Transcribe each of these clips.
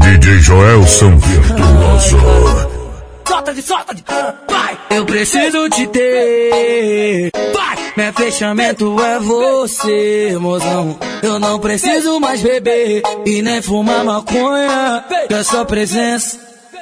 DJ Joelson Virtuoso. Solta de solta de vai. Eu preciso te ter. Vai. Meu fechamento é você, mozão. Eu não preciso mais beber e nem fumar maconha. Que a sua presença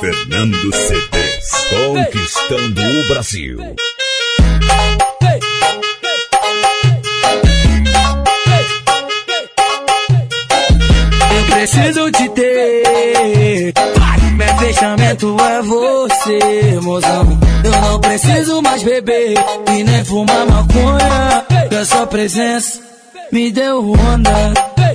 Fernando CDs. Conquistando o Brasil. Eu preciso te ter. Meu fechamento é você, mozão. Eu não preciso mais beber e nem fumar maconha. Que a sua presença me deu onda.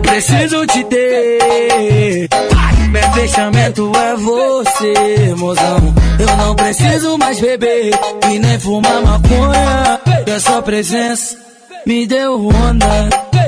Eu preciso te ter. Meu fechamento é você, mozão. Eu não preciso mais beber e nem fumar maconha. Que a sua presença me deu onda.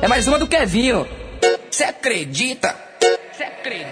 É mais uma do Kevinho. Cê acredita?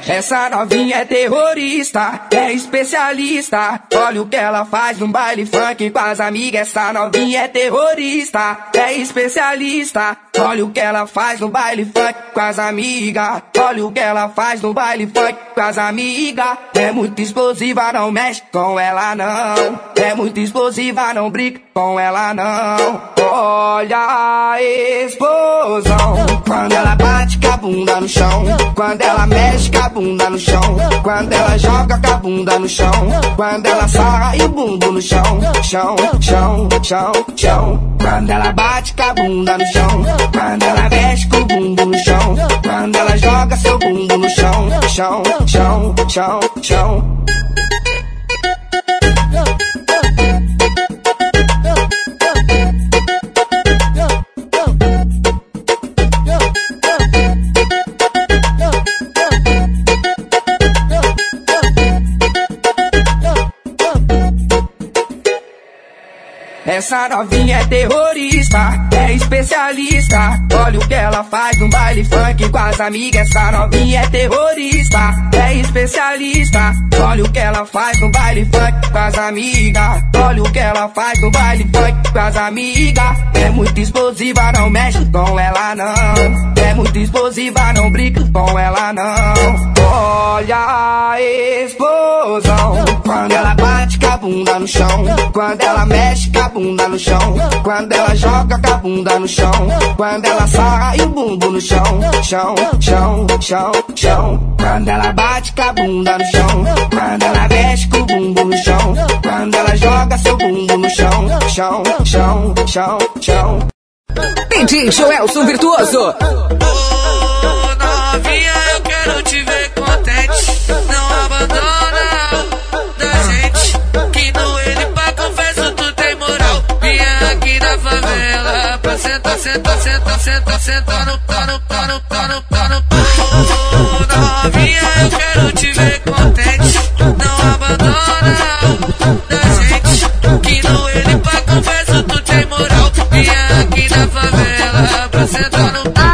Essa novinha é terrorista, é especialista. Olha o que ela faz no baile funk com as amigas. Essa novinha é terrorista, é especialista. Olha o que ela faz no baile funk com as amigas. Olha o que ela faz no baile funk com as amigas. É muito explosiva, não mexe com ela não. É muito explosiva, não brinca com ela não. Olha a explosão. Quando ela bate com a bunda no chão. Quando ela mexe com a bunda no chão. Quando ela joga com a bunda no chão. Quando ela sai o bumbum no chão. Chão, chão, chão, chão. Quando ela bate com a bunda no chão. Quando ela mexe com o bumbum no chão. Quando ela joga seu bumbum no chão. Chão, chão, chão, chão. Essa novinha é terrorista, é especialista. Olha o que ela faz no baile funk com as amigas. Essa novinha é terrorista, é especialista. Olha o que ela faz no baile funk com as amigas. Olha o que ela faz no baile funk com as amigas. É muito explosiva, não mexe com ela não. É muito explosiva, não brinca com ela não. Olha a explosão. Quando ela bate com a bunda no chão. Quando ela mexe com a bunda no chão. Quando ela joga com a bunda no chão. Quando ela sai o bumbum no chão. Chão, chão, chão, chão. Quando ela bate com a bunda no chão. Quando ela mexe com o bumbum no chão. Quando ela joga seu bumbum no chão. Chão, chão, chão, chão. DJ Joelson Virtuoso. Ô novinha, eu quero te aqui na favela pra sentar, sentar, sentar, sentar, sentar no tá no tá no tá novinha, eu quero te ver contente. Não abandona da gente. Que no ele pra confesso tu tem moral. Vinha aqui na favela pra sentar no tá,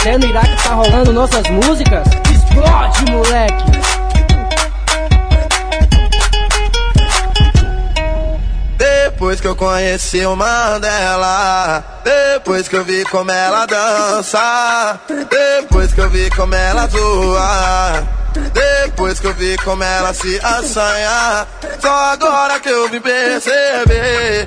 até no Iraque tá rolando nossas músicas? Explode, moleque! Depois que eu conheci o Mandela, depois que eu vi como ela dança, depois que eu vi como ela zoa, depois que eu vi como ela se assanha, só agora que eu vim perceber.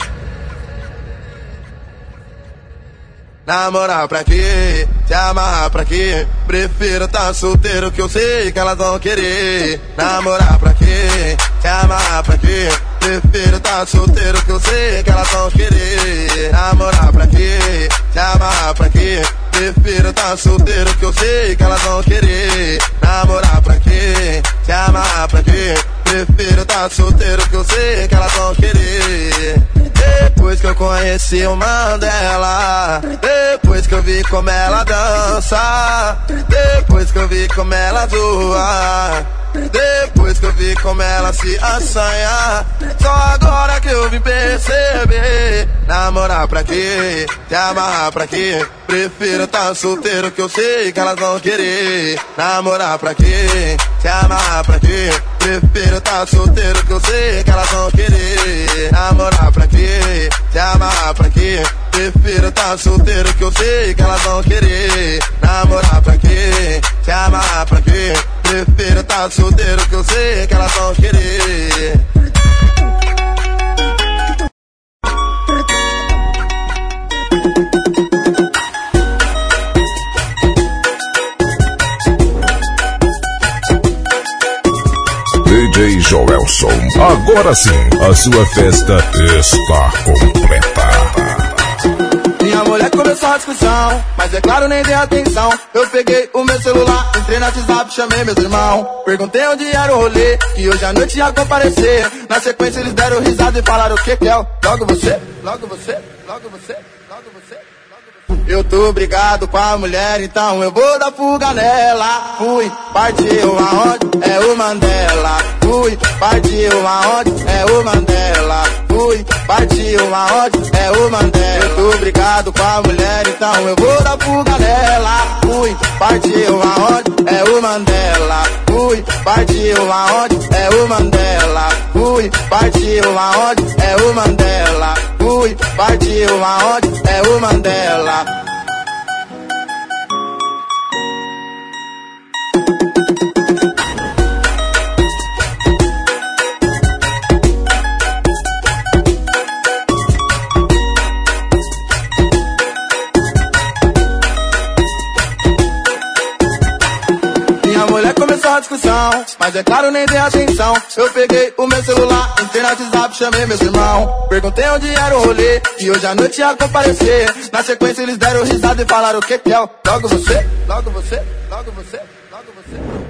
Namorar pra quê? Se amarrar pra quê? Prefiro tá solteiro que eu sei que elas vão querer. Namorar pra quê? Se amarrar pra quê? Prefiro tá solteiro que eu sei que elas vão querer. Namorar pra quê? Se amarrar pra quê? Prefiro tá solteiro que eu sei que elas vão querer. Namorar pra quê? Se amarrar pra quê? Prefiro tá solteiro que eu sei que elas vão querer. Depois que eu conheci o Mandela, depois que eu vi como ela dança, depois que eu vi como ela zoa, depois que eu vi como ela se assanha, só agora que eu vim perceber. Namorar pra quê? Se amarrar pra quê? Prefiro tá solteiro que eu sei que elas vão querer. Namorar pra quê? Se amarrar pra quê? Prefiro tá solteiro que eu sei que elas vão querer. Namorar pra quê? Se amarrar pra quê? Prefiro tá solteiro que eu sei que elas vão querer. Namorar pra quê? Se amarrar pra quê? Prefiro tá solteiro que eu sei que elas vão querer. DJ Joelson. Agora sim, a sua festa está completa. Minha mulher começou a discussão, mas é claro, nem dei atenção. Eu peguei o meu celular, entrei no WhatsApp, chamei meus irmãos. Perguntei onde era o rolê, que hoje à noite ia comparecer. Na sequência eles deram risada e falaram o que que é? Logo você, logo você, logo você. Eu tô brigado com a mulher, então eu vou dar fuga nela. Fui, partiu aonde? É o Mandela. Fui, partiu aonde? É o Mandela. Fui, partiu aonde? É o Mandela. Eu tô brigado com a mulher, então eu vou dar fuga nela. Fui, partiu aonde? É o Mandela. Fui, partiu aonde? É o Mandela. Fui, partiu aonde? É o Mandela. Fui, partiu aonde? É o Mandela. Discussão, mas é claro, nem dei atenção. Eu peguei o meu celular, entrei no WhatsApp, chamei meus irmãos. Perguntei onde era o rolê, e hoje à noite ia comparecer. Na sequência eles deram risada e falaram o que que é? Logo você, logo você, logo você, logo você.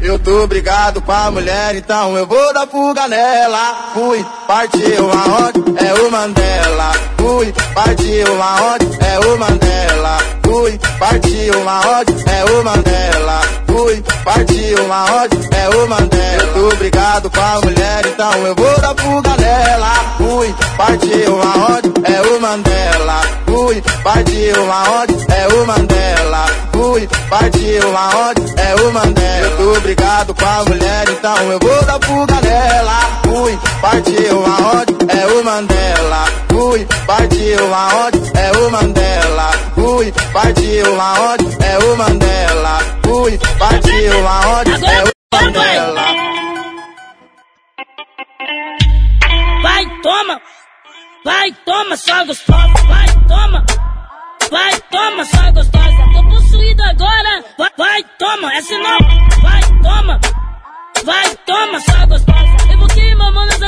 Eu tô brigado com a mulher, então eu vou dar fuga nela. Fui, partiu aonde? É o Mandela. Fui, partiu aonde? É o Mandela. Fui, partiu aonde? É o Mandela. Fui, partiu aonde? É o Mandela. Tô brigado com a mulher, então eu vou dar fuga nela. Fui, partiu aonde? É o Mandela. Fui, partiu aonde? É o Mandela. Fui, partiu aonde? É o Mandela. Tô brigado com a mulher, então eu vou dar fuga nela. Fui, partiu aonde? É o Mandela. Fui, partiu aonde? É o Mandela. Fui, partiu aonde? É o Mandela. Fui, partiu aonde? É o Mandela. Vai, toma! Vai, toma, só gostosa! Vai, toma! Vai, toma, só gostosa! Tô possuído agora! Vai, vai toma, é sinal! Vai, toma! Vai, toma,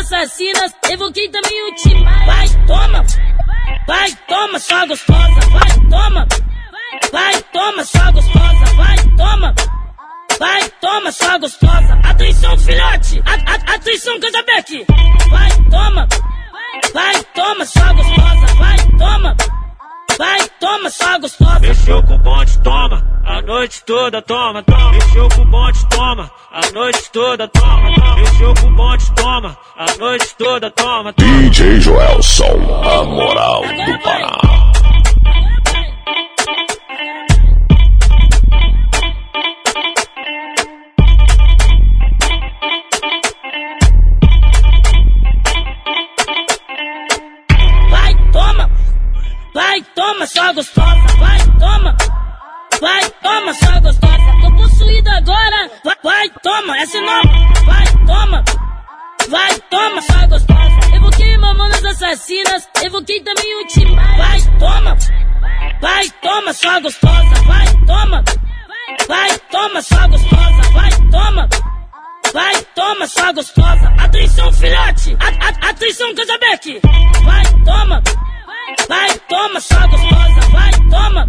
assassinas, evoquei também o time. Vai, toma, vai, toma, só gostosa, vai, toma, vai, toma, só gostosa, vai, toma. Vai, toma, só gostosa. Atenção, filhote. A, a, atenção, Casabeck. Vai, toma. Vai, toma, só gostosa. Vai, toma. Vai, toma, só gostosa. Mexeu com o bonde, toma. A noite toda, toma, toma. Mexeu com o bonde, toma. A noite toda, toma. Mexeu com o bonde, toma. A noite toda, toma. toma. DJ Joelson, a moral do Pará. Vai, toma, só gostosa. Vai, toma. Vai, toma, só gostosa. Tô possuído agora. Vai, vai, toma, essa é nova. Vai, toma. Vai, toma, só gostosa. Evoquei mamonas assassinas. Evoquei também o time. Vai, toma. Vai, toma, só gostosa. Vai, toma. Vai, toma, só gostosa. Vai, toma. Vai, toma, só gostosa. Atenção, filhote. A, a, atenção, Casabeck. Vai, toma. Vai, toma, só gostosa. Vai, toma.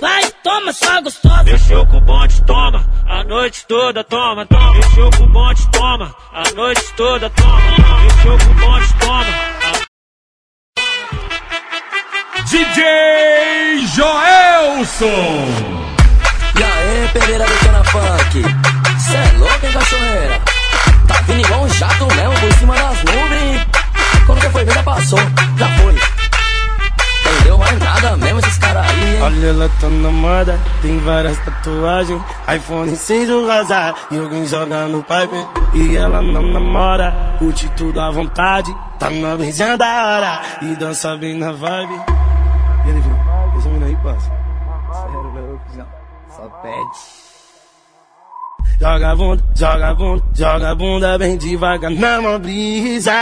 Vai, toma, só gostosa. Mexeu com o bonde, toma. A noite toda, toma, toma. Mexeu com o bonde, toma. A noite toda, toma. Mexeu com o bonde, toma. DJ Joelson. E aí, Pereira do Cana Funk? Cê é louco, hein, cachorreira? Tá vindo igual um jato mesmo por cima das nuvens. Quando que foi ver, já passou, já foi. Entendeu mais nada mesmo esses caras aí, hein? Olha, ela tá na moda, tem várias tatuagens, iPhone 6 no razar, e alguém joga no pipe, e ela não namora, curte tudo à vontade, tá na vizinha da hora, e dança bem na vibe. E ele viu, esse menino aí passa. Sério, meu, só pede. Joga bunda, joga bunda, joga bunda bem devagar na mão brisa.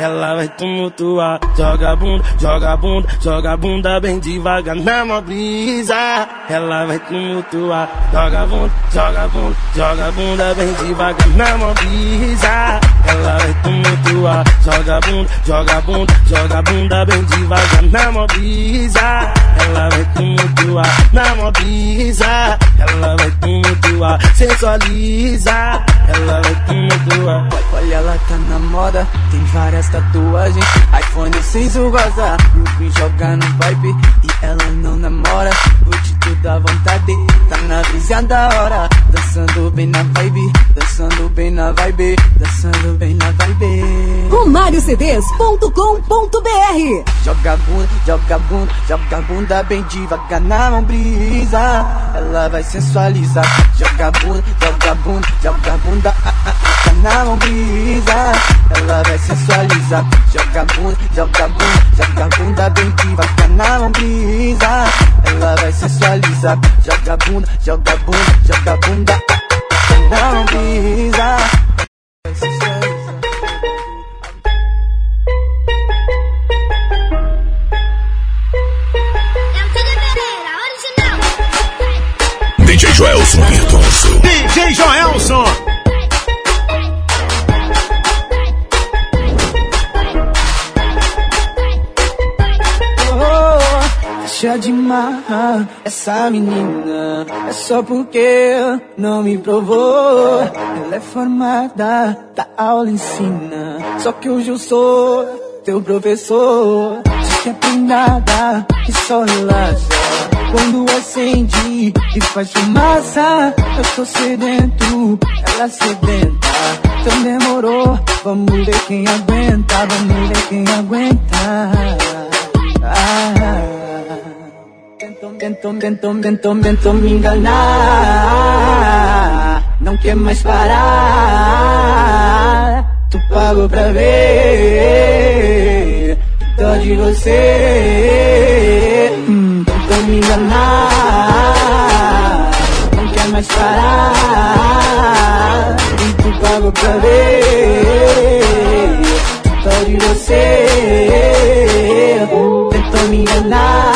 Ela vai tumultuar. Joga bunda, joga bunda, joga bunda bem devagar na mão brisa. Ela vai tumultuar. Joga bunda, joga bunda, joga bunda bem devagar na mão brisa. Ela vai tumultuar. Joga bunda, joga bunda, joga bunda bem devagar na mão brisa. Ela vai tumultuar na mão brisa. Ela vai tumultuar. Sensualiza. Ela vai tumultuar. Olha, ela tá na moda, tem várias tatuagens. iPhone 6 o goza, Green joga no vibe. E ela não namora, curte tudo à vontade. Tá na brisa da hora, dançando bem na vibe. Dançando bem na vibe, dançando bem na vibe. RomarioCDs.com.br Joga bunda, joga bunda, joga bunda bem devagar na mão brisa. Ela vai sensualizar. Joga bunda, joga bunda, joga bunda ah, ah, ah, na mão brisa. Ela vai sensualizar. Joga bunda, joga bunda, joga bunda bem devagar na mão brisa. Ela vai sensualizar. Joga bunda, joga bunda, joga bunda na mão brisa. Vai. DJ Joelson Virtuoso. DJ Joelson. Deixa de essa menina. É só porque não me provou. Ela é formada, da aula ensina. Só que hoje eu sou teu professor. Diz que é prendada e só relaxa. Quando acende e faz fumaça, eu tô sedento, ela sedenta. Então demorou, vamos ver quem aguenta, vamos ver quem aguenta. Ah, tentou, tentou, tentou, tentou, me enganar. Não quer mais parar. Tu pagou pra ver. Dó de você. Hum, me enganar. Não quer mais parar. E tu pagou pra ver. Dó de você. Enganar.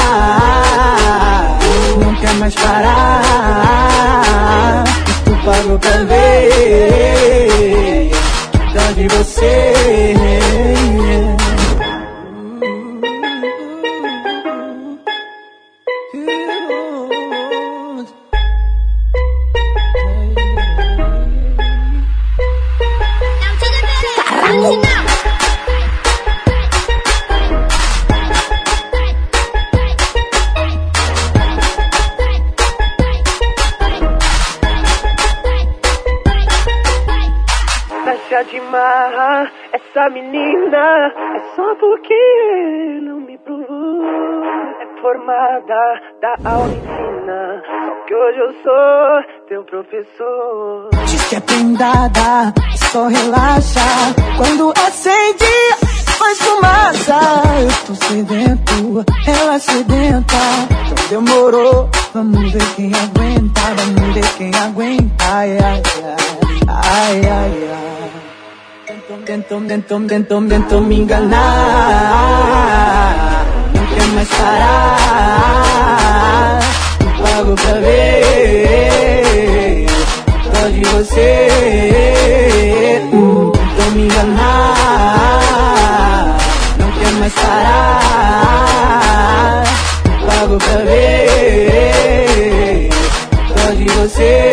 Não quer mais parar. Tu pagou pra ver. De você. Essa menina é só porque não me provou. É formada da aula ensina, só que hoje eu sou teu professor. Diz que é prendada, só relaxa quando acende. Faz fumaça, eu tô sedento, ela sedenta. Então demorou, vamos ver quem aguenta, vamos ver quem aguenta. Ai, ai, ai, ai, ai, ai. Tentom, tentom, tentom, tentom ingana Nunca mais parar Pago pra ver Só de você Tentom me enganar Não quer mais parar Pago pra ver Só de você.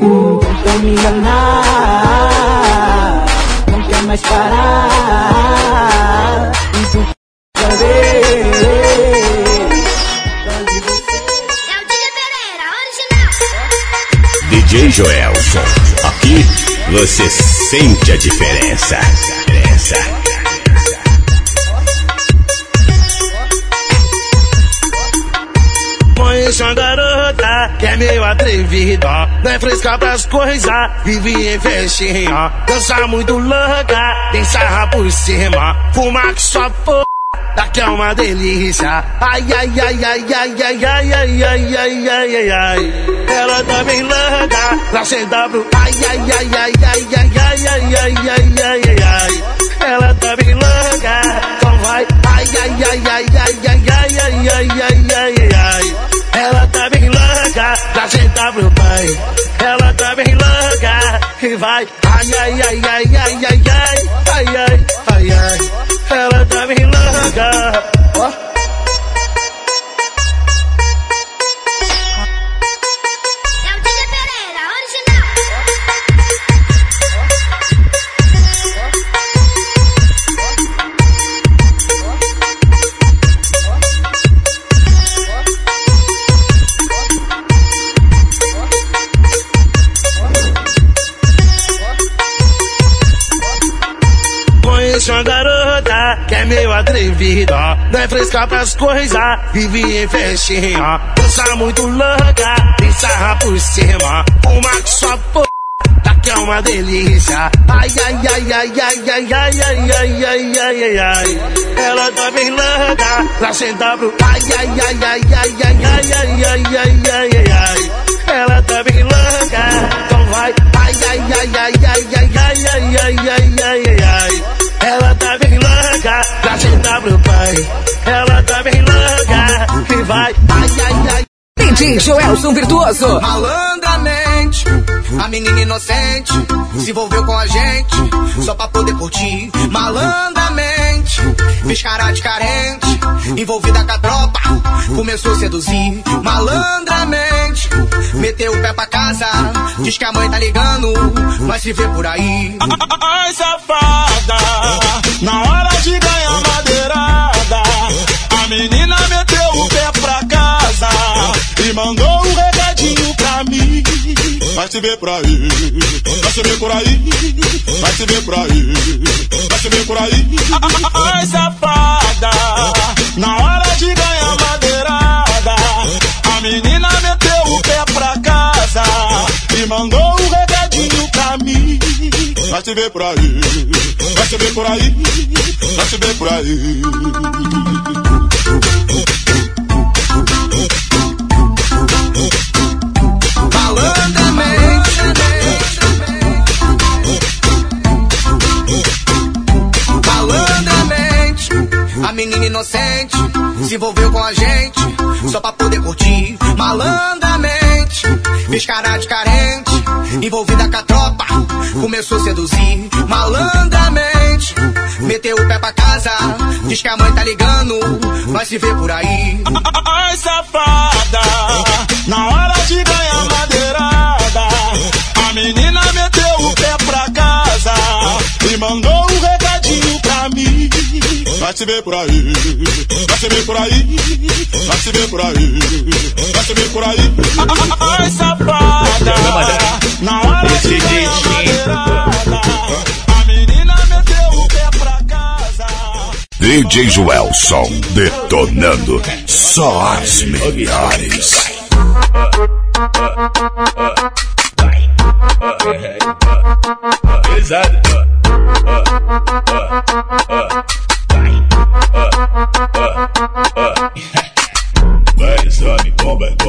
Hum, Tentou me enganar. Não quer mais parar. Isso pra ver. DJ Joelson. Aqui você sente a diferença. diferença. Uma garota que é meio atrevida Não é fresca pras coisas, vive em festinha Dança muito louca, tem sarra por cima Fuma que só porra, daqui é uma delícia Ai, ai, ai, ai, ai, ai, ai, ai, ai, ai, ai, ai, ai Ela tá louca, pra sentar pro Ai, ai, ai, ai, ai, ai, ai, ai, ai, ai, ai, ai, ai Ela tá bem louca, então vai Ai, ai, ai, ai, ai, ai, ai, ai, ai, ai, ai, ai, ai ela tá bem louca pra sentar pro pai. Ela tá bem louca e vai. Ai, ai, ai, ai, ai, ai, ai, ai, ai, ai, ai. Ela tá bem louca. É meio atrevida Não é fresca pras coisas, vive em festinha Dança muito louca, tem sarra por cima Uma que só porra, daqui é uma delícia Ai, ai, ai, ai, ai, ai, ai, ai, ai, ai, ai, ai, ai Ela tá bem louca pra sentar pro Ai, ai, ai, ai, ai, ai, ai, ai, ai, ai, ai, ai, ai Ela tá bem louca, então vai Ai, ai, ai, ai, ai, ai, ai, ai, ai, ai, ai, ai, da CW, pai. Ela tá bem larga, e vai, ai, ai, ai. DJ Joelson Virtuoso. Malandramente, a menina inocente se envolveu com a gente só pra poder curtir. Malandramente, fez cara de carente, envolvida com a tropa, começou a seduzir. Malandramente, meteu o pé pra casa, diz que a mãe tá ligando, vai se ver por aí. Ai, safada, na hora de ganhar madeirada, a menina meteu Vai se ver por aí, vai se ver por aí, vai se ver por aí, vai se ver por aí. Ai, safada, na hora de ganhar madeirada, a menina meteu o pé pra casa e mandou um recadinho pra mim. Vai se ver por aí, vai se ver por aí, vai se ver por aí. A menina inocente se envolveu com a gente só pra poder curtir. Malandramente, fez cara de carente, envolvida com a tropa, começou a seduzir. Malandramente, meteu o pé pra casa, diz que a mãe tá ligando, vai se ver por aí. Ai, safada, na hora de ganhar madeirada, a menina meteu o pé pra casa e mandou um recadinho pra mim vai se ver por aí, vai se ver por aí, vai se ver por aí, vai se ver por aí. Ai, safada, na hora de dar a menina meteu o pé pra casa. DJ Joelson detonando só as melhores. Pesado.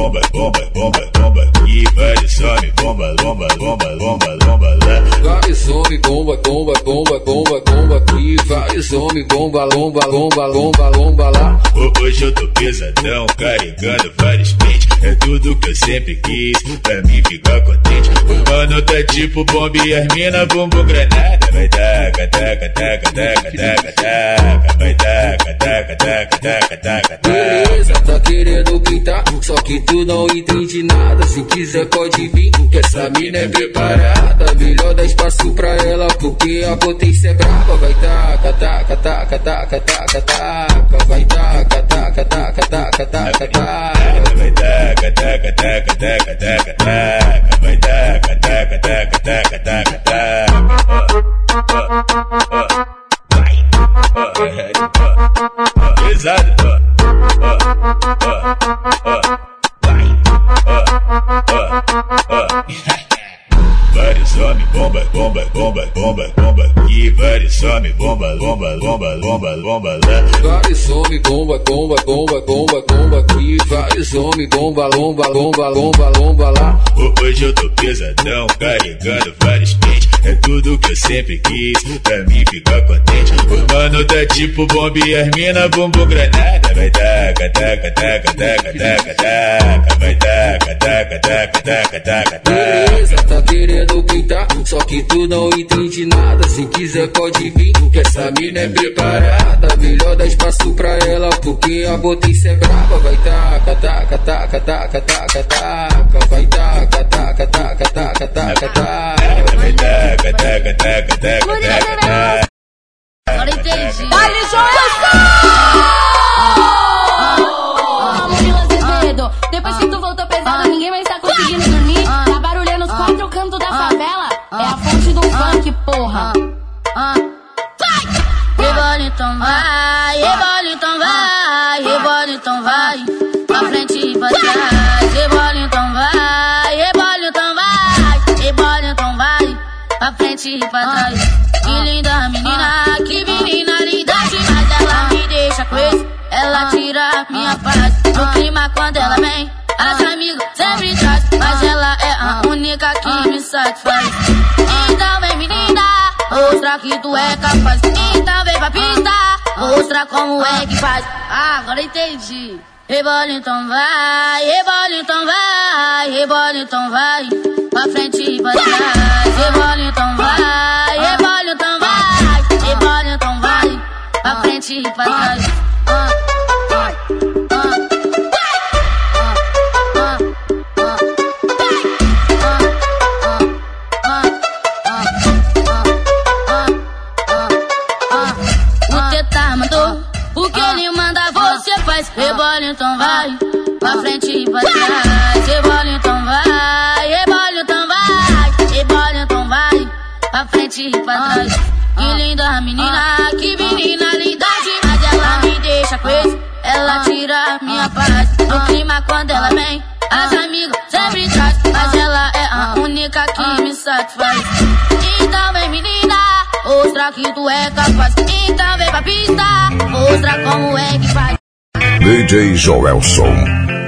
Bomba, bomba, bomba, bomba, bomba, bomba, bomba, lá. Vai, some, bomba, bomba, bomba, bomba, bomba. E vai, some, bomba, lomba, lomba, lomba, lomba, lá. Hoje eu tô pesadão, carregando vários pentes. É tudo que eu sempre quis, pra mim ficar contente. O mano tá tipo bomba e as mina bumbum granada. Vai taca, taca, taca, taca, taca, taca. Vai taca, taca, taca, taca, taca, taca. Beleza, tá querendo pintar, só que tu não entende nada. Se quiser pode vir, essa mina é preparada. Melhor dar espaço pra ela, porque a potência é brava. Vai taca, taca, taca, taca, taca, taca. Vai taca, taca, taca, taca, taca, taca. Vai taca, taca, taca, taca, taca, taca. Vai taca, taca, taca, taca, taca, taca. Pesado. uh, uh. uh. Vários homens, bomba, bomba, bomba, bomba, bomba. E vários homens, bomba, bomba, bomba, bomba, bomba, lá. Vários homens, bomba, bomba, bomba, bomba, bomba. E vários homens, bomba, lomba, lomba, lomba, lomba, lá. Hoje eu tô pesadão, carregando vários pentes. É tudo que eu sempre quis, pra mim ficar contente. O mano tá tipo bomba e as mina bumbum granada. Vai taca, taca, taca, taca, taca, taca. Vai taca, taca, taca, taca, taca, taca. Beleza, tá querendo pintar, só que tu não entende nada. Se quiser pode vir, que essa mina é preparada. Melhor dar espaço pra ela, porque a potência é brava. Vai taca, taca, taca, taca, taca, taca. Vai taca, taca, taca, taca, taca, taca. Vai taca, taca, taca, taca, taca. Agora entendi. Murilo então vai, rebola então vai, rebola então vai, pra frente e pra trás. Rebola então vai, rebola então vai, rebola então vai, pra frente e pra trás. Que linda menina, que menina linda demais, ela me deixa crazy, ela tira minha paz. No clima quando ela vem, as amigas sempre traz, mas ela é a única que me satisfaz. Que tu é capaz. Então vem pra pista, mostra como é que faz. Ah, agora entendi. Rebola então vai, rebola então vai, rebola então vai, pra frente e pra trás. Rebola então vai, rebola então vai, rebola então vai, pra frente e pra trás. Rebola então vai, pra frente e pra trás. Rebola então vai, rebola então vai, rebola então vai, pra frente e pra trás. Que linda menina, que menina linda demais. Ela me deixa crazy, ela tira minha paz. No clima quando ela vem, as amigas sempre traz. Mas ela é a única que me satisfaz. Então vem menina, mostra que tu é capaz. Então vem pra pista, mostra como é que faz. DJ Joelson.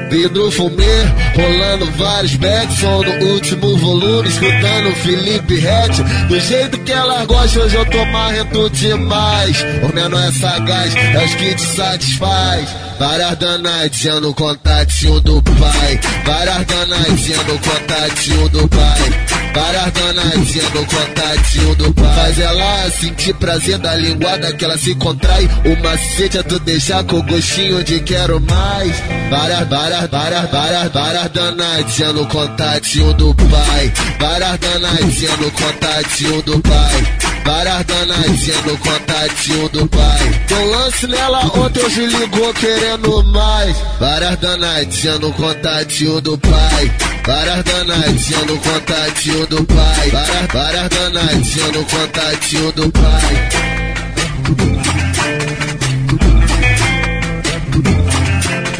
Vidro fumê, rolando vários backs, som no último volume, escutando Felipe Ret. Do jeito que ela gosta, hoje eu tô marrento demais. O menor é sagaz, é os que te satisfaz. Várias danadinhas no contatinho do pai. Várias danadinhas no contatinho do pai. Várias danadinhas no contatinho do pai. Faz ela sentir prazer da linguada que ela se contrai. O macete é tu deixar com gostinho de quero mais. Várias, várias, várias, várias, várias danadinhas no contatinho do pai. Várias danadinhas no contatinho do pai. Várias danadinhas no contatinho do pai. Deu lance nela ontem, hoje ligou querendo mais. Várias danadinhas no contatinho do pai. Várias danadinhas no contatinho do pai. Várias, várias danadinhas no contatinho do pai.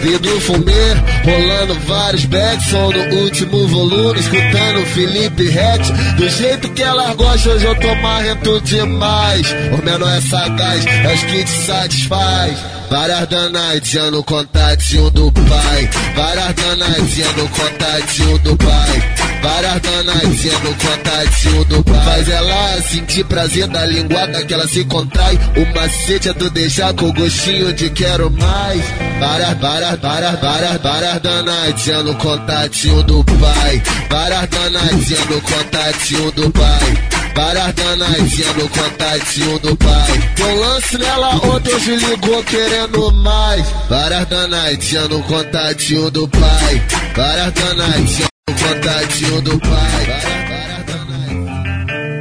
Ouvindo fumê, rolando vários backs, som no último volume, escutando Felipe Rett. Do jeito que ela gosta, hoje eu tô marrento demais. O menor é sagaz, é os que te satisfaz. Várias danadinhas no contatinho do pai. Várias danadinhas no contatinho do pai. Várias danadinhas no contatinho do pai. Faz ela sentir prazer da linguada que ela se contrai. O macete é tu deixar com gostinho de quero mais. Várias, várias, várias, várias, várias danadinhas no contatinho do pai. Várias danadinhas no contatinho do pai. Várias danadinhas no contatinho do pai. Deu lance nela ontem, hoje ligou querendo mais. Várias danadinhas no contatinho do pai. Várias danadinhas no contatinho do pai.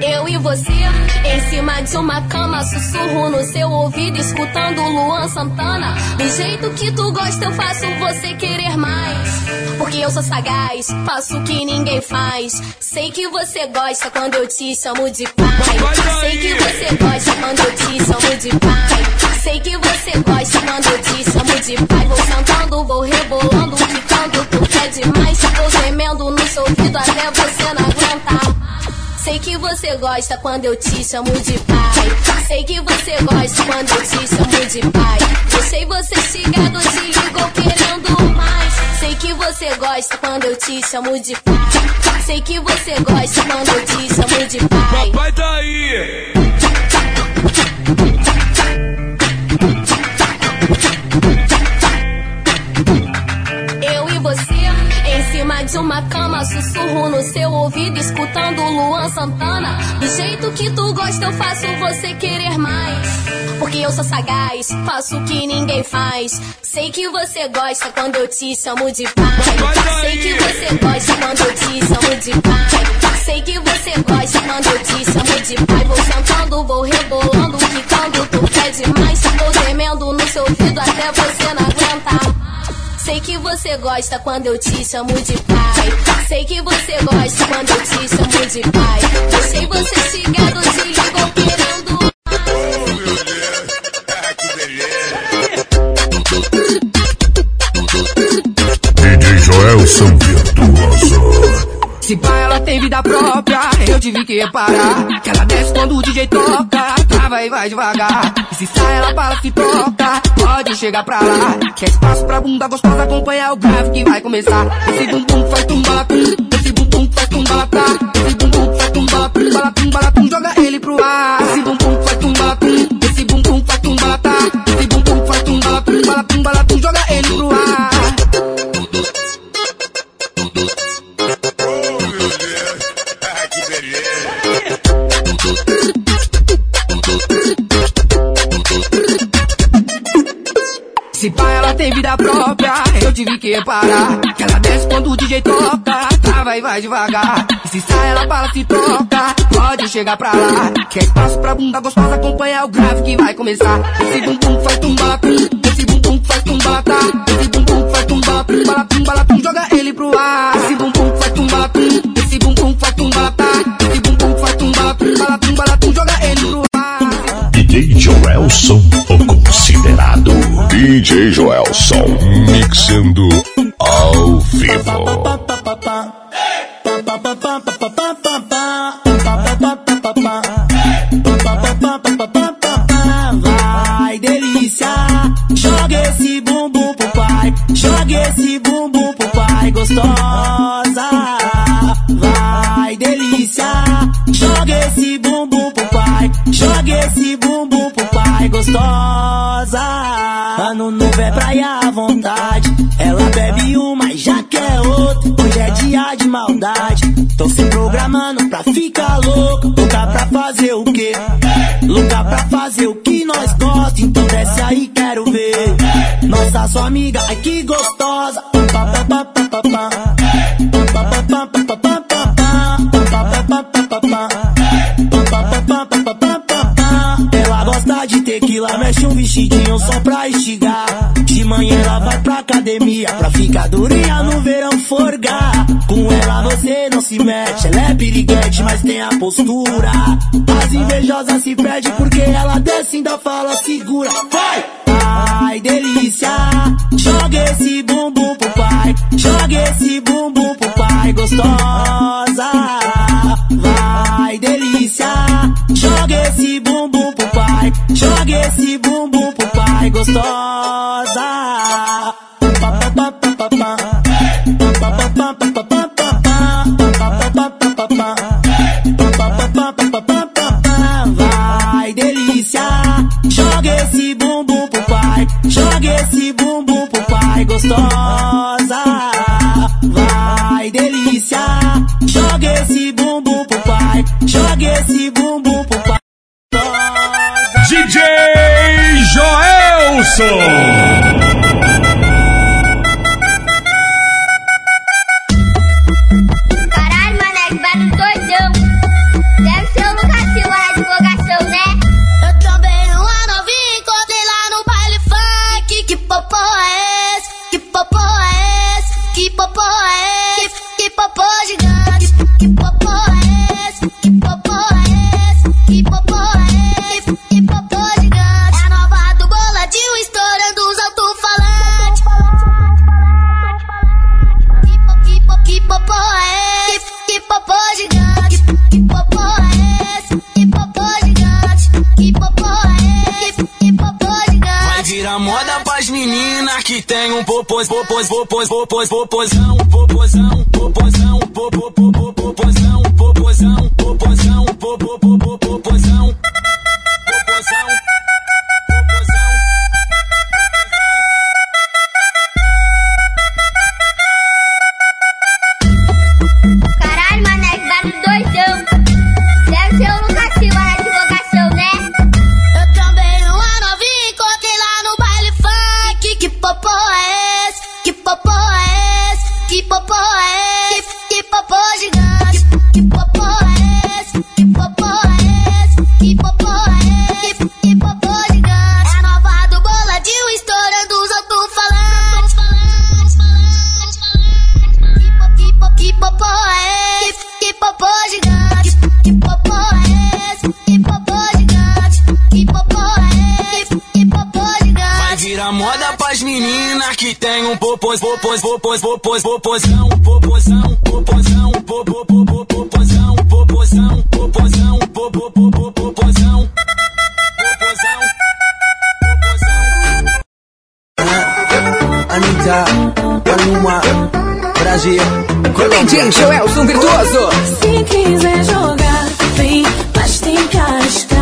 Eu e você, em cima de uma cama, sussurro no seu ouvido, escutando Luan Santana. Do jeito que tu gosta, eu faço você querer mais. Porque eu sou sagaz, faço o que ninguém faz. Sei que você gosta quando eu te chamo de pai. Sei que você gosta quando eu te chamo de pai. Sei que você gosta quando eu te chamo de pai. Vou sentando, vou rebolando, ficando, tu demais. Tô gemendo no seu ouvido até você não aguentar. Sei que você gosta quando eu te chamo de pai. Sei que você gosta quando eu te chamo de pai. Deixei você chegado, te ligou querendo mais. Sei que você gosta quando eu te chamo de pai. Sei que você gosta quando eu te chamo de pai. Papai tá aí! De uma cama, sussurro no seu ouvido, escutando Luan Santana. Do jeito que tu gosta, eu faço você querer mais. Porque eu sou sagaz, faço o que ninguém faz. Sei que você gosta quando eu te chamo de pai. Sei que você gosta quando eu te chamo de pai. Sei que você gosta quando eu te chamo de pai. Vou sentando, vou rebolando, ficando, tu quer demais. Tô gemendo no seu ouvido até você não aguentar. Sei que você gosta quando eu te chamo de pai. Sei que você gosta quando eu te chamo de pai. Deixei você chegado, te ligou querendo. DJ Joelson Virtuoso. Se pá, ela tem vida própria, eu tive que reparar. Que ela desce quando o DJ toca, trava e vai devagar. E se sai, ela fala, se toca, pode chegar pra lá. Quer espaço pra bunda gostosa, acompanhar o grave que vai começar. Esse bumbum faz tumbalatum, esse bumbum faz tumbalatá. Esse bumbum faz tumbalatum, balatum, balatum, joga ele pro ar. Tive que reparar. Que ela desce quando o DJ toca, trava e vai devagar. E se sai, ela fala, se toca, pode chegar pra lá. Quer espaço pra bunda gostosa, acompanhar o grave que vai começar. Esse bumbum faz tumbalatum, esse bumbum faz tumbalatá. Esse bumbum faz tumbalatum, balatum, balatum, joga ele pro ar. Esse bumbum faz tumbalatum, esse bumbum faz tumbalatá. Esse bumbum faz tumbalatum, balatum, balatum, joga ele pro ar. DJ Joelson, o considerado. DJ Joelson, mixando ao vivo. Vai, delícia. Joga esse bumbum pro pai. Joga esse bumbum pro pai, gostosa. Vai, delícia. Joga esse bumbum pro pai. Joga esse bumbum pro pai, gostosa é praia à vontade. Ela bebe uma e já quer outra. Hoje é dia de maldade. Tô se programando pra ficar louco. Lugar pra fazer o quê? Lugar pra fazer o que nós gosta. Então desce aí, quero ver. Nossa, sua amiga, ai que gostosa. Ela gosta de tequila, mexe um vestidinho só pra estigar. Manhã ela vai pra academia, pra ficar durinha no verão forgar. Com ela você não se mete, ela é piriguete, mas tem a postura. As invejosas se perdem porque ela desce e ainda fala segura. Vai! vai delícia. Joga esse bumbum pro pai, joga esse bumbum pro pai gostosa. Vai delícia, joga esse bumbum pro pai, joga esse bumbum gostosa. Vai, delícia. Joga esse bumbum pro pai. Joga esse bumbum pro pai, gostosa. Vai, delícia. Joga esse bumbum. pois, pois, tem um popôs, popôs, popôs, popôs, popozão, popozão, popozão, popô, popô, popozão, popozão, popozão, popô, popô, popozão, popozão. Anitta, Maluma, Brasil, DJ Joelson Virtuoso. Se quiser jogar, vem, mas tem que arriscar.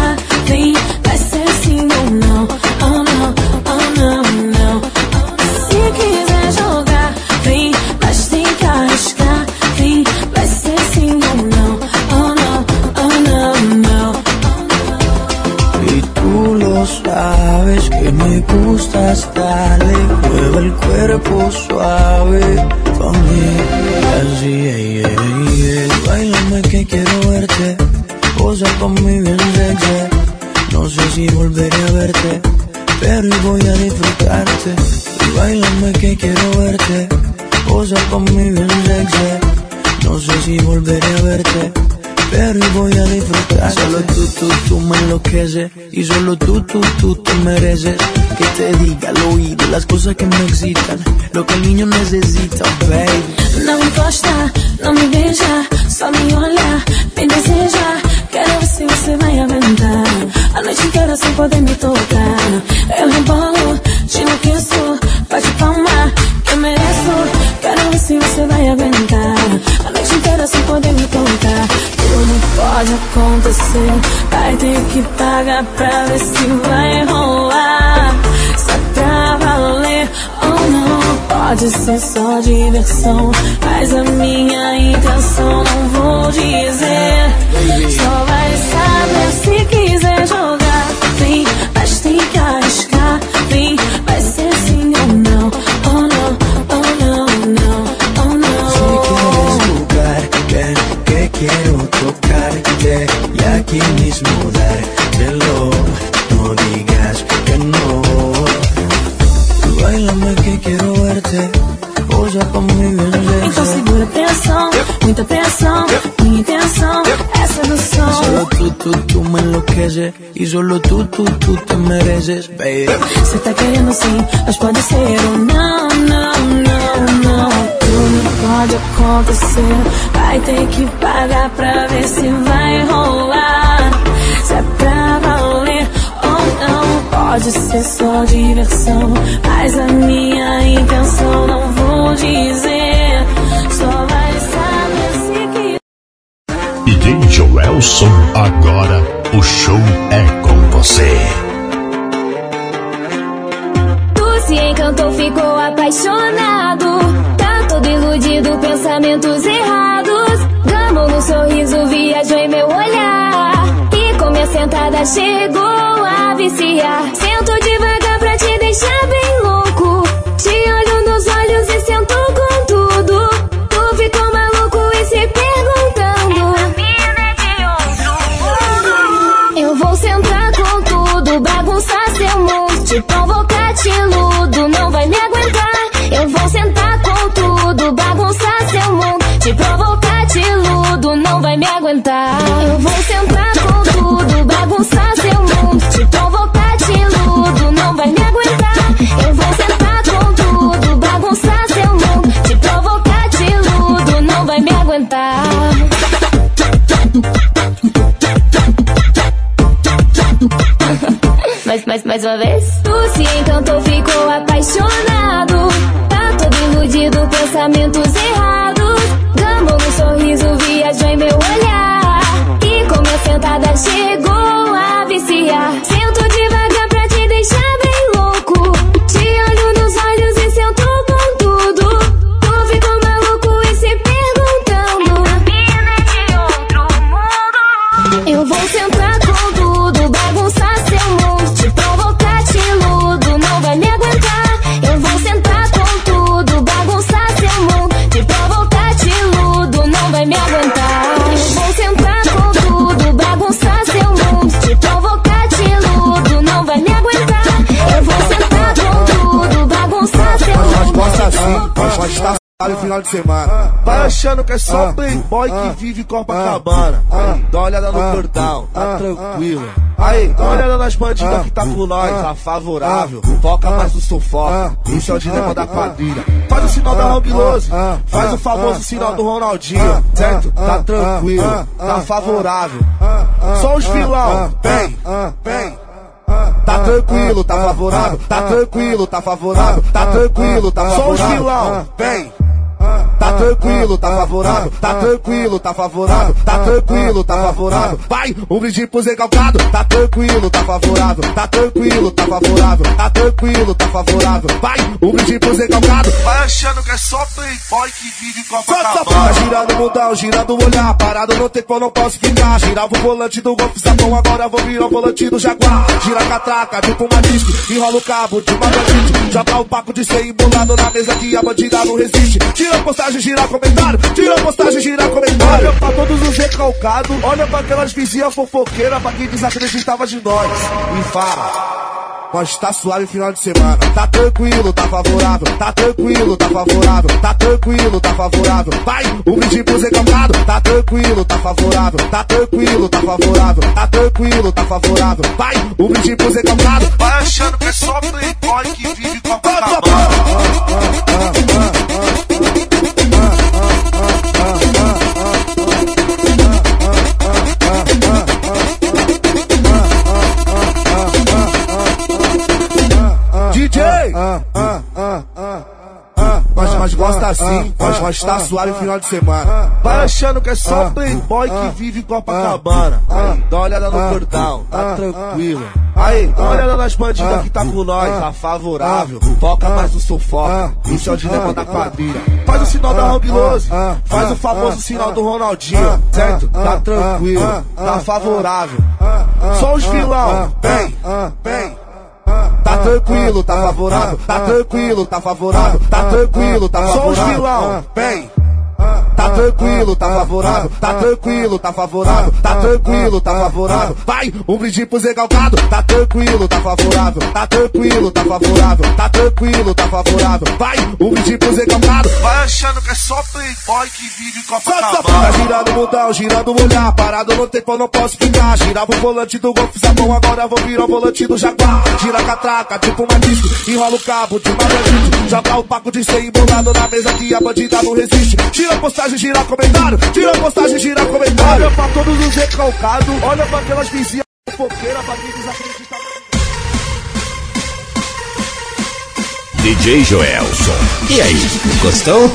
Gustas, dale, mueve el cuerpo suave mí. Así, ey, ey, ey, bailame que quiero verte, posa conmigo bien sexy. No sé si volveré a verte, pero voy a disfrutarte. Bailame que quiero verte, posa conmigo bien sexy. No sé si volveré a verte, pero voy a disfrutar. Solo tú, tú, tú me enloqueces y solo tú, tú, tú te mereces que te diga al oído las cosas que me excitan, lo que el niño necesita, baby. Não encosta, não me beija, só me olha, me deseja. Quero ver se você vai aguentar a noite inteira sem poder me tocar. Eu rebolo, pode acontecer, vai ter que pagar pra ver se vai rolar. Só pra valer ou não. Pode ser só diversão, mas a minha intenção não vou dizer. Só vai saber se quiser jogar. Aquí mismo dártelo. No digas que no. Bailame que quiero verte, hoje é como viver Então segura a pressão, muita pressão Minha intenção é sedução Solo tú, tú, tú me enloqueces. Y solo tú, tú, tú te mereces, baby. Cê tá querendo sim, mas pode ser. Ou não, não, não, não Tudo pode acontecer. Vai ter que pagar pra ver se vai rolar. Se é pra valer ou não Pode ser só diversão. Mas a minha intenção não vou dizer. Só vai saber se que DJ Joelson, agora o show é com você. Tu se encantou, ficou apaixonado. Pensamentos errados. Gamou no sorriso, viajou em meu olhar. E com minha sentada chegou a viciar. Sento devagar pra te deixar bem louco. Final de semana. Vai achando que é só playboy que vive Copacabana. Aí, dá uma olhada no portal, tá tranquilo. Aí, dá uma olhada nas bandidas que tá com nós, tá favorável. Foca mais no sufoca, isso é o dilema da quadrilha. Faz o sinal da Rombilose, faz o famoso sinal do Ronaldinho, certo? Tá tranquilo, tá favorável. Só os vilão, vem, vem. Tá tranquilo, tá favorável, tá tranquilo, tá favorável, tá tranquilo, tá favorável. Só os vilão, vem. Tá tranquilo, tá favorável, tá tranquilo, tá favorável, tá tranquilo, tá favorável. Vai, um brinde pro Zé Calcado, tá tranquilo, tá favorável, tá tranquilo, tá favorável, tá tranquilo, tá favorável. Vai, um brinde pro Zé Calcado. Vai achando que é só playboy que vive em Copacabana. Tá girando o mundão, girando o olhar, parado no tempo eu não posso ficar. Girava o volante do Golf Sapão, agora vou virar o volante do Jaguar. Gira a catraca, tipo uma disque, enrola o cabo de uma bandite. Joga o paco de ser embolado na mesa que a bandida não resiste. Tira a postagem, gira comentário, tira postagem, gira comentário. Olha pra todos os recalcados, olha pra aquelas vizinhas fofoqueiras, pra quem desacreditava de nós. E fala. Nós tá suave final de semana. Tá tranquilo, tá favorável. Tá tranquilo, tá favorável. Tá tranquilo, tá favorável. Vai, um brinde pro Zé Calcado. Tá tranquilo, tá favorável. Tá tranquilo, tá favorável. Tá tranquilo, tá favorável. Vai, um brinde pro Zé Calcado. Vai achando que é só playboy que vive com a DJ! Mas, mas gosta assim, mas, mas tá suave final de semana. Vai achando que é só playboy que vive em Copacabana. Aí, dá uma olhada no portal, tá tranquilo. Aí, dá uma olhada nas bandidas que tá com nós, tá favorável. Foca mais no sufoca, isso é o dilema da quadrilha. Faz o sinal da Rombilose, faz o famoso sinal do Ronaldinho, certo? Tá tranquilo, tá favorável. Só os vilão, vem, vem. Tá tranquilo, tá favorável, tá tranquilo, tá favorável, tá tranquilo, tá favorável. Só os vilão, vem. Tá tranquilo, tá favorável, tá tranquilo, tá favorável, tá tranquilo, tá favorável. Vai, um brinde pro Zé Galgado, tá tranquilo, tá favorável, tá tranquilo, tá favorável, tá tranquilo, tá favorável. Vai, um brinde pro Zé Galgado. Vai achando que é só playboy que vive Copacabana. Tá girando o mundão, girando o olhar, parado no tempo eu não posso ficar. Girava o volante do Golf Sabão, agora vou virar o volante do Jaguar. Gira a catraca, tipo uma disco, enrola o cabo de uma bandite. Joga o paco de ser embolado na mesa que a bandida não resiste. Tira postagem, gira comentário, tira postagem, gira comentário. Olha pra todos os recalcados, olha pra aquelas vizinhas fofoqueiras, pra quem desacredita. DJ Joelson. E aí, gostou?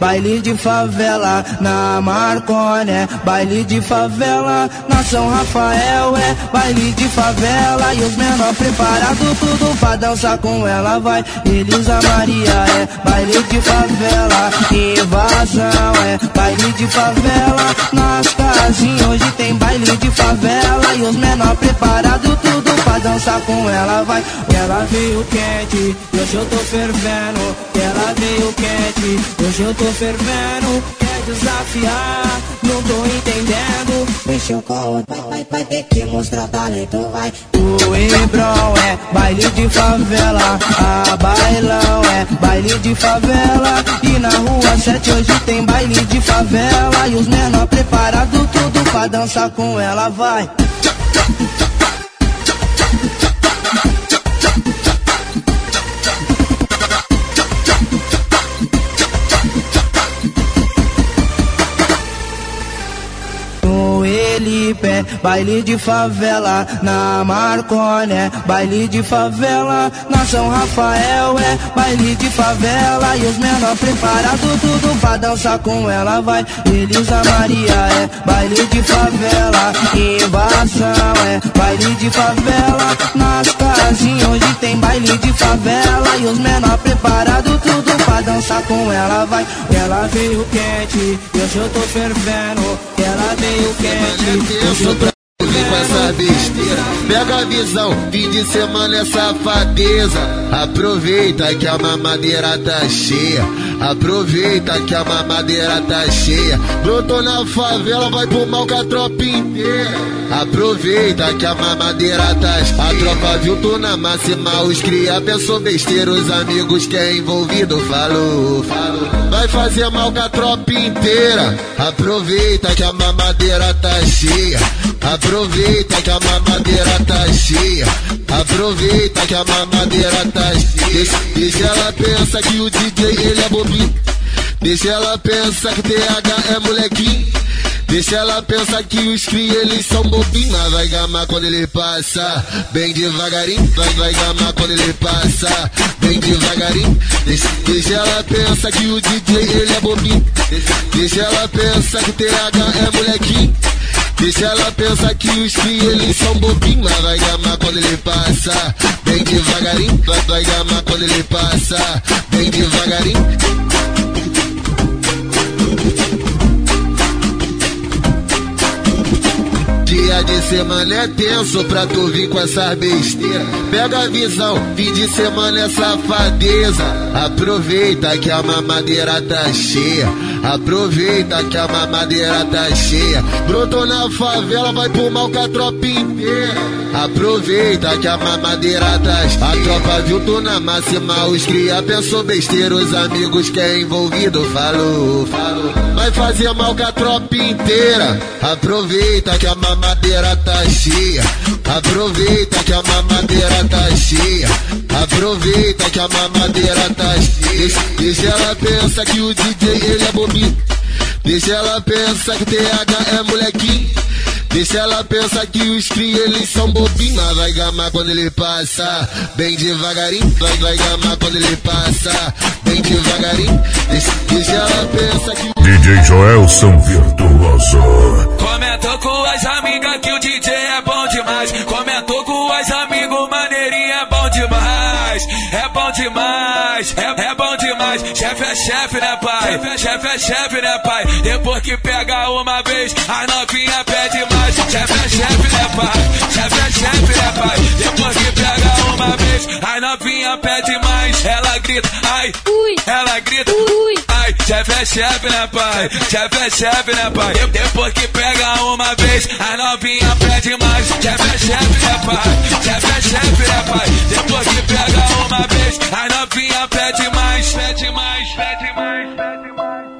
Baile de favela, na Marconé, baile de favela, na São Rafael é baile de favela e os menor preparado tudo pra dançar com ela vai. Elisa Maria é baile de favela, invasão é baile de favela, nas casinhas hoje tem baile de favela e os menor preparado tudo pra dançar com ela vai. Ela veio quente, hoje eu tô fervendo, ela veio quente, hoje eu tô fervendo. Quer desafiar, não tô entendendo. Mexeu com outra, vai, vai ter que mostrar talento, vai. O Hebron é baile de favela, a bailão é baile de favela. E na rua 7 hoje tem baile de favela. E os menor preparado tudo pra dançar com ela, vai. Baile de favela, na Marconé, baile de favela, na São Rafael é baile de favela. E os menor preparado tudo pra dançar com ela vai. Elisa Maria é baile de favela, invasão é baile de favela, nas casinhas hoje tem baile de favela. E os menor preparado tudo pra dançar com ela vai. Ela veio quente, eu tô fervendo, ela veio quente, eu me com essa besteira, pega a visão, fim de semana é safadeza. Aproveita que a mamadeira tá cheia, aproveita que a mamadeira tá cheia. Brotou na favela, vai pro mal com a tropa inteira. Aproveita que a mamadeira tá cheia. A tropa viu tu na máxima, os cria pensou besteira, os amigos que é envolvido falou, falou. Vai fazer mal com a tropa inteira. Aproveita que a mamadeira tá cheia. Aproveita que a mamadeira tá cheia. Aproveita que a mamadeira tá cheia. Deixa, deixa ela pensar que o DJ ele é bobinho. Deixa ela pensar que TH é molequinho. Deixa ela pensar que os cri eles são bobinhos, mas vai gamar quando ele passa, bem devagarinho, vai, vai gamar quando ele passa, bem devagarinho. Deixa, deixa ela pensar que o DJ ele é bobinho, deixa, deixa ela pensar que TH é molequinho. Deixa ela pensar que os cri eles são bobinhos, mas vai gamar quando ele passa, bem devagarinho, vai gamar quando ele passa, bem devagarinho. Dia de semana é tenso pra tu vir com essa besteira. Pega a visão, fim de semana é safadeza. Aproveita que a mamadeira tá cheia. Aproveita que a mamadeira tá cheia. Brotou na favela, vai pro mal com a tropa inteira. Aproveita que a mamadeira tá cheia. A tropa viu tu na máxima, os cria pensou besteira. Os amigos que é envolvido falou, falou. Vai fazer mal com a tropa inteira. Aproveita que a mamadeira tá cheia. Aproveita que a mamadeira tá cheia. Aproveita que a mamadeira tá cheia. Deixa, ela pensar que o DJ ele é bobinho. Deixa ela pensar que TH é molequinho. Deixa ela pensar que os cri eles são bobinhos, mas vai gamar quando ele passa, bem devagarinho, vai, vai gamar quando ele passa, bem devagarinho. Deixa, deixa ela pensar que DJ Joelson Virtuoso. Comentou com as amigas que o DJ é bom demais. Comentou com as amigos, maneirinho é bom demais. É bom demais, é, é bom demais. Chefe é é chefe, né, pai? Chefe é chefe, né, pai? Depois que pega uma vez, a novinha pede mais. Chefe é chefe, né, pai? Chefe é chefe, né, pai? Depois que pega uma vez, a novinha pede mais. Ela grita, ai, ui. Ela grita, ui. Ai, chefe é chefe, né, pai? Chefe é chefe, né, pai? Depois que pega uma vez, a novinha pede mais. Chefe é chefe, né, pai? Chefe é chefe, né, pai? Depois que pega uma vez, a novinha pede mais, pede mais, pede mais, pede mais.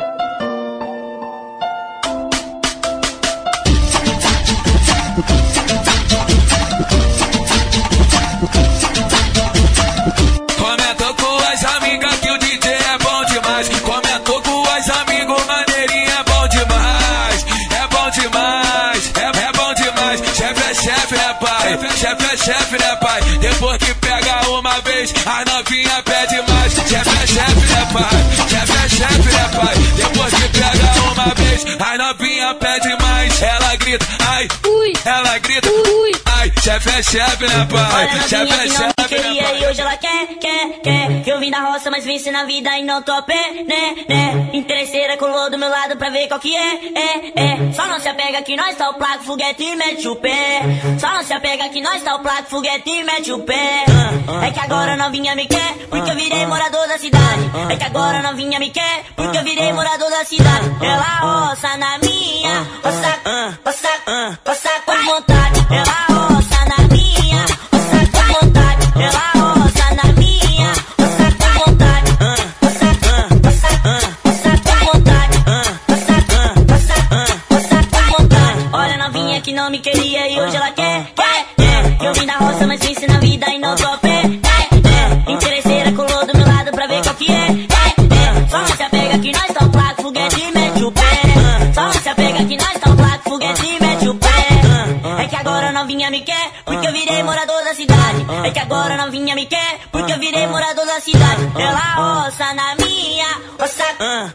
Né, pai? Depois que pega uma vez, a novinha pede mais. Chefe é chefe, né, pai? Chefe é chefe, né, pai? Depois que pega uma vez, a novinha pede mais. Ela grita, ai, ui. Ela grita, ui. Ai, chefe é chefe, né, pai? Chefe é chefe, hoje ela quer, quer, quer. Que eu vim da roça, mas venci na vida e não tô pé, né, né. Interesseira colou do meu lado pra ver qual que é, é, é. Só não se apega que nós tá o placo, foguete e mete o pé. Só não se apega que nós tá o placo, foguete e mete o pé. É que agora novinha me quer, porque eu virei morador da cidade. É que agora novinha me quer, porque eu virei morador da cidade. Ela roça na minha, roça, roça, roça com vontade. Ela Roça, mas venci na vida e não tô a pé. É, é. Interesseira colou do meu lado pra ver qual que é. É, é. Só não se apega que nós tá o placo, foguete e mete o pé. Só não se apega que nós tá o placo, foguete e mete o pé. É que agora novinha me quer, porque eu virei morador da cidade. É que agora novinha me quer, porque eu virei morador da cidade. Ela roça na minha, roça,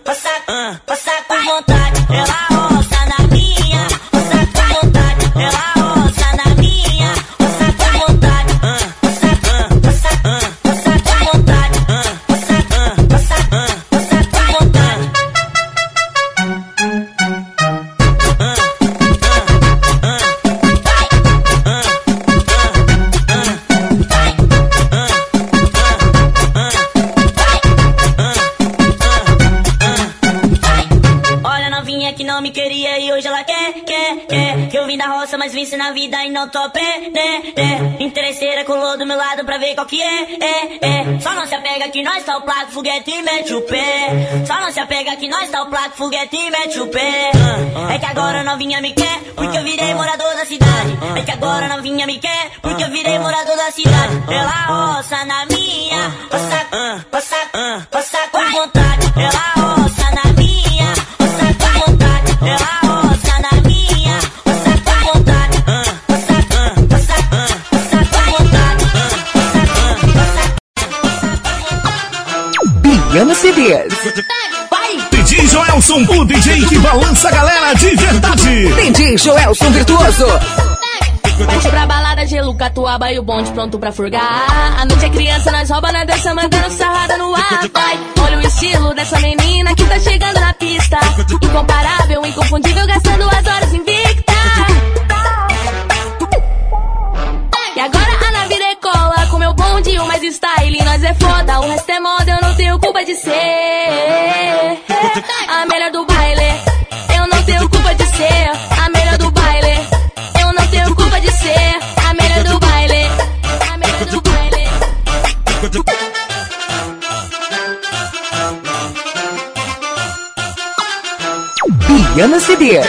roça, roça com vontade. Que é, é, é. Só não se apega que nós tá o placo, foguete e mete o pé. Só não se apega que nós tá o placo, foguete e mete o pé. É que agora novinha me quer, porque eu virei morador da cidade. É que agora novinha me quer, porque eu virei morador da cidade. Ela roça na minha, roça, roça, roça com vontade. Piano CDs. DJ Joelson, o DJ que balança a galera de verdade. DJ Joelson Virtuoso. Parte pra balada, gelo, catuaba e o bonde pronto pra furgar. A noite é criança, nós rouba na dança, mandando sarrada no ar. Vai, olha o estilo dessa menina que tá chegando na pista. Incomparável, inconfundível, gastando as horas invicta. Com meu bonde, o mais style. Nós é foda, o resto é moda, eu não tenho culpa de ser. A melhor do baile, eu não tenho culpa de ser. A melhor do baile, eu não tenho culpa de ser. A melhor do baile, a melhor do baile. Piano CDs.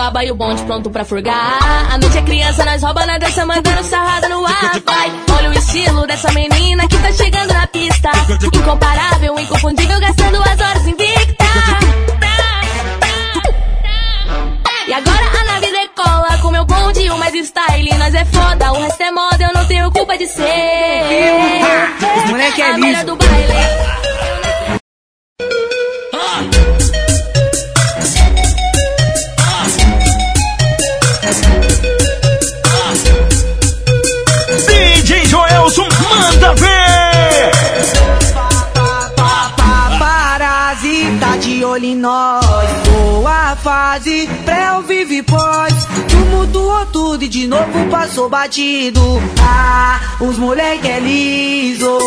Catuaba e o bonde pronto pra furgar. A noite é criança, nós rouba na dança, mandando sarrada no ar. Vai, olha o estilo dessa menina que tá chegando na pista. Incomparável, inconfundível, gastando as horas invicta. E agora a nave decola com meu bonde, o mais style. Nós é foda, o resto é moda, eu não tenho culpa de ser. Esse moleque é a melhor liso. do baile. Manda ver! Parasita de olho em nós, boa fase, pré vive pós. Tumultuou tudo e de novo passou batido. Ah, os moleque é liso.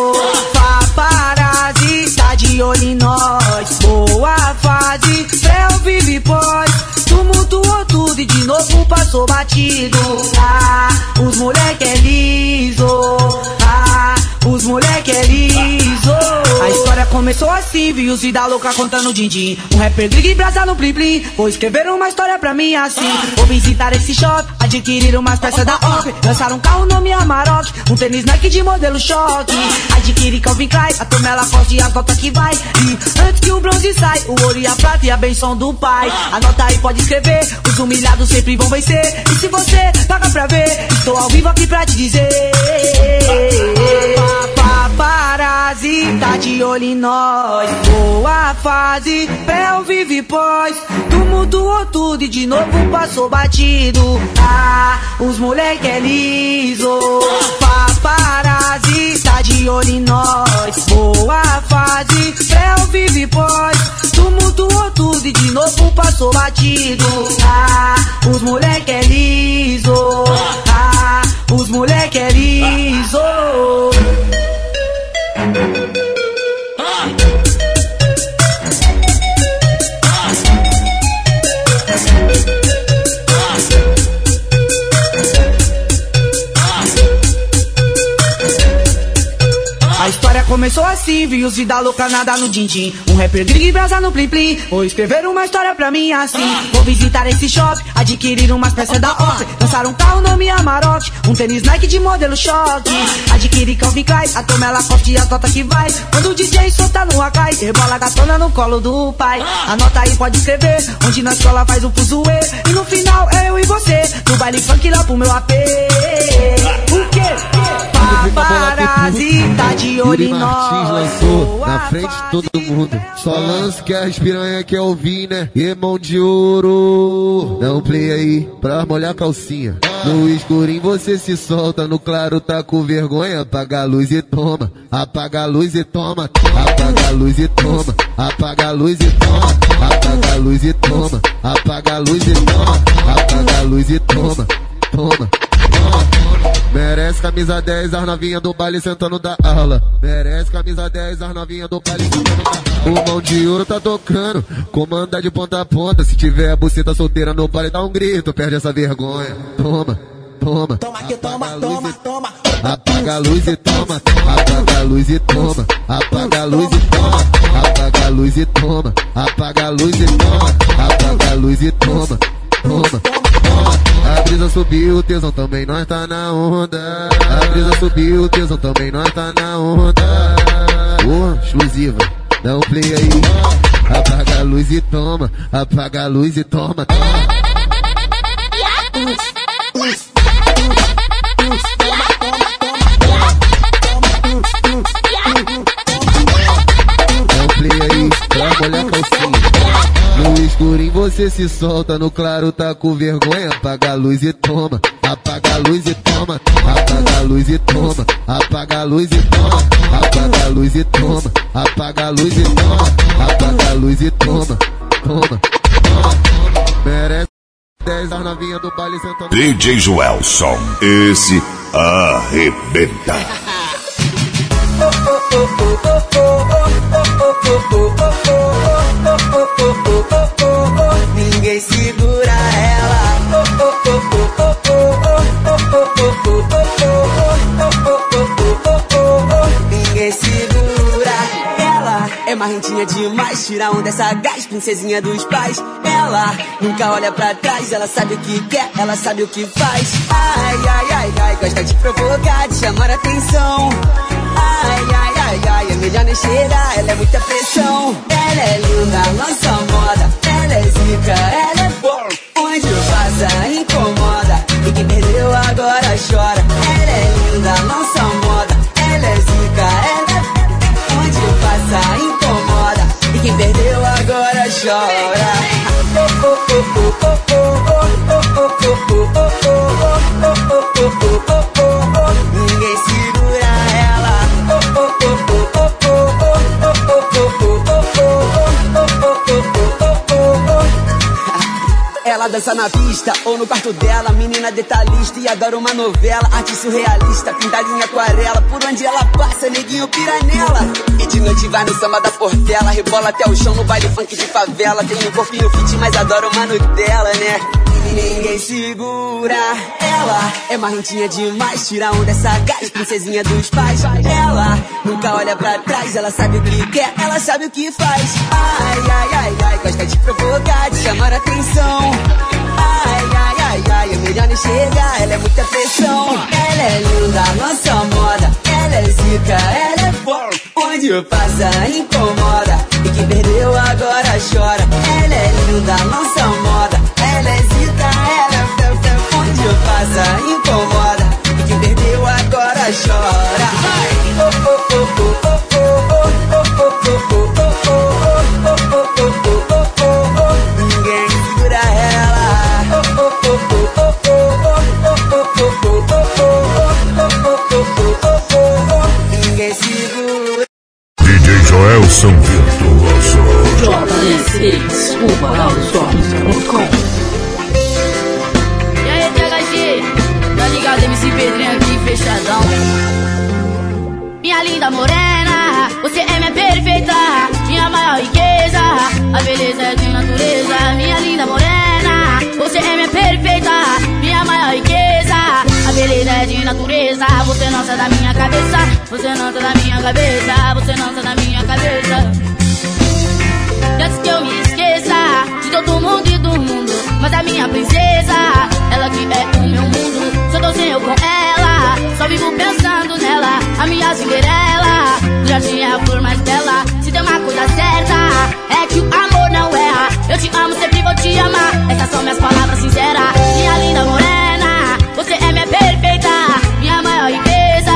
Parasita de olho em nós, boa fase, pré vive pós tumultuou tudo e de novo passou batido. Ah, os moleque é liso. Os moleque é liso. A história começou assim, vi os vida louca contando din-din. Um rapper grig brasa no plim plim. Vou escrever uma história pra mim assim. Vou visitar esse shopping, adquirir umas peças da OP. Lançar um carro nome Amarok, um tênis Nike de modelo choque. Adquirir Calvin Klein, a tomela forte e as notas que vai. E antes que o bronze sai, o ouro e a prata e a benção do pai. Anota aí, pode escrever, os humilhados sempre vão vencer. E se você paga pra ver, estou ao vivo aqui pra te dizer. Papa. Paparazzi tá de olho em nós. Boa fase, pré ou vive pós. Tumultuou tudo e de novo passou batido. Ah, os moleque é liso. Paparazzi tá de olho em nós. Boa fase, pré ou vive pós. Tumultuou tudo e de novo passou batido. Ah, os moleque é liso. Ah, os moleque é liso. A história começou assim, vi os vida louca nada no din-din. Um rapper grig e brasa no plim plim. Vou escrever uma história pra mim assim. Vou visitar esse shopping, adquirir umas peças da OP. Lançar um carro nome Amarok, um tênis Nike de modelo choque. Adquirir Calvin Klein, a tomela forte e a tota que vai. Quando o DJ solta no acai, rebola a gatona no colo do pai. Anota aí, pode escrever, onde na escola faz o fuzuê. E no final eu e você, no baile funk lá pro meu AP. O quê? Paparazzi tá de olho Martins lançou na frente de todo mundo. Só lance que as piranha quer ouvir, né? Irmão de ouro. Dá um play aí pra molhar a calcinha. No escurinho você se solta, no claro tá com vergonha. Apaga a luz e toma, apaga a luz e toma, apaga a luz e toma, apaga a luz e toma, apaga a luz e toma, apaga a luz e toma, apaga a luz e toma, toma. Merece camisa 10, as novinha do baile sentando da aula. Merece camisa 10, as novinha do baile sentando da aula. O mão de ouro tá tocando, comanda de ponta a ponta. Se tiver a buceta solteira no baile, dá um grito, perde essa vergonha. Toma, toma. Toma que toma, toma, toma. Apaga a luz e toma, apaga a luz e toma, apaga a luz e toma, apaga a luz e toma, apaga a luz e toma, apaga a luz e toma, toma. A brisa subiu, o tesão também nós tá na onda. A brisa subiu, o tesão também nós tá na onda. Porra, exclusiva, dá um play aí. Apaga a luz e toma, apaga a luz e toma. Dá um play aí, pra molhar a calcinha. No escurinho você se solta, no claro tá com vergonha. Apaga a luz e toma, apaga a luz e toma, apaga a luz e toma, apaga a luz e toma, apaga a luz e toma, apaga a luz e toma, apaga a luz e toma, toma, toma. Merece 10 as novinha do baile sentando. DJ Joelson, esse arrebenta. Ninguém segura ela. Ninguém segura ela. É marrentinha demais, tira onda essa gás, princesinha dos pais. Ela nunca olha pra trás, ela sabe o que quer, ela sabe o que faz. Ai, ai, ai, ai, gosta de provocar, de chamar atenção. Ai, ai, ai, ai, melhor nem cheirar, ela é muita pressão. Ela é linda, lança moda, ela é zica, ela é boa. Onde passa, incomoda, e quem perdeu agora chora. Ela é linda, lança moda, ela é zica, ela é Onde passa, incomoda, e quem perdeu agora chora. Ninguém Ela dança na pista ou no quarto dela. Menina detalhista e adora uma novela. Arte surrealista, pintada em aquarela. Por onde ela passa, neguinho pira nela. E de noite vai no samba da Portela. Rebola até o chão no baile funk de favela. Tem um corpinho fit, mas adora uma Nutella, né? Ninguém segura ela. É marrentinha demais, tira onda essa gás, princesinha dos pais. Ela nunca olha pra trás, ela sabe o que quer, ela sabe o que faz. Ai, ai, ai, ai, gosta de provocar, de chamar atenção. Ai, ai, ai, ai, é melhor nem chegar, ela é muita pressão. Ela é linda, lança moda, ela é zica, ela é forte. Onde passa, incomoda. E quem perdeu agora chora. Ela é linda, lança moda, ela é zica, Onde passa, incomoda. E quem perdeu agora chora. Oh, oh, oh, oh, oh, oh, oh, oh, oh, oh, oh, oh, oh, fechadão. Minha linda morena, você é minha perfeita, minha maior riqueza. A beleza é de natureza, minha linda morena, você é minha perfeita, minha maior riqueza. A beleza é de natureza, você não sai da minha cabeça, você não sai da minha cabeça, você não sai da minha cabeça. Antes que eu me esqueça de todo mundo e do mundo, mas a minha princesa, ela que é o meu mundo. Só tô sem eu com ela, só vivo pensando nela, a minha Cinderela. Já tinha a flor mais bela, se tem uma coisa certa, é que o amor não erra. Eu te amo, sempre vou te amar. Essas são minhas palavras sinceras, minha linda morena. Você é minha perfeita, minha maior riqueza.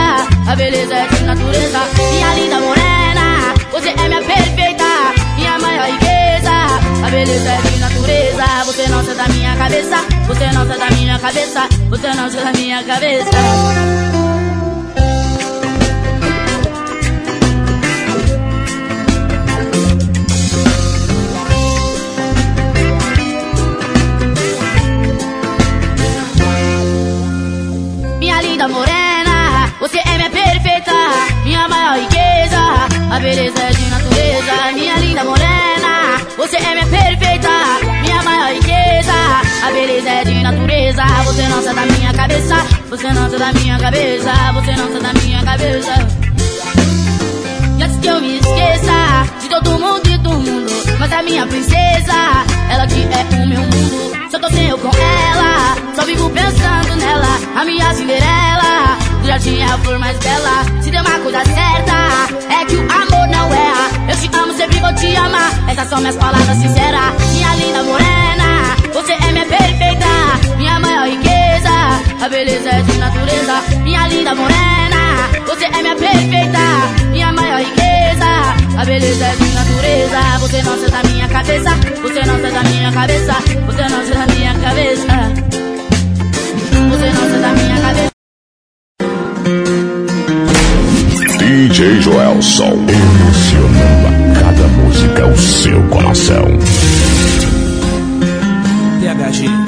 A beleza é de natureza, minha linda morena. Você é minha perfeita, minha maior riqueza. A beleza é de natureza. Você não sai da minha cabeça, você não sai da minha cabeça, você não sai da minha cabeça. Minha linda morena, você é minha perfeita, minha maior riqueza. A beleza é de natureza, minha linda morena, você é minha perfeita. A beleza é de natureza, você não sai da minha cabeça, você não sai da minha cabeça, você não sai da minha cabeça. E antes que eu me esqueça de todo mundo e do mundo, mas a minha princesa, ela que é o meu mundo. Só tô eu com ela, só vivo pensando nela, a minha Cinderela. Já tinha a flor mais bela, se tem uma coisa certa, é que o amor não erra. Eu te amo, sempre vou te amar. Essas são minhas palavras sinceras, minha linda morena. Você é minha perfeita, minha maior riqueza. A beleza é de natureza, minha linda morena. Você é minha perfeita, minha maior riqueza. A beleza é de natureza. Você não sai da minha cabeça, você não sai da minha cabeça, você não sai da minha cabeça. Você não sai da minha cabeça. DJ Joelson, emocionando a cada música o seu coração. Apache.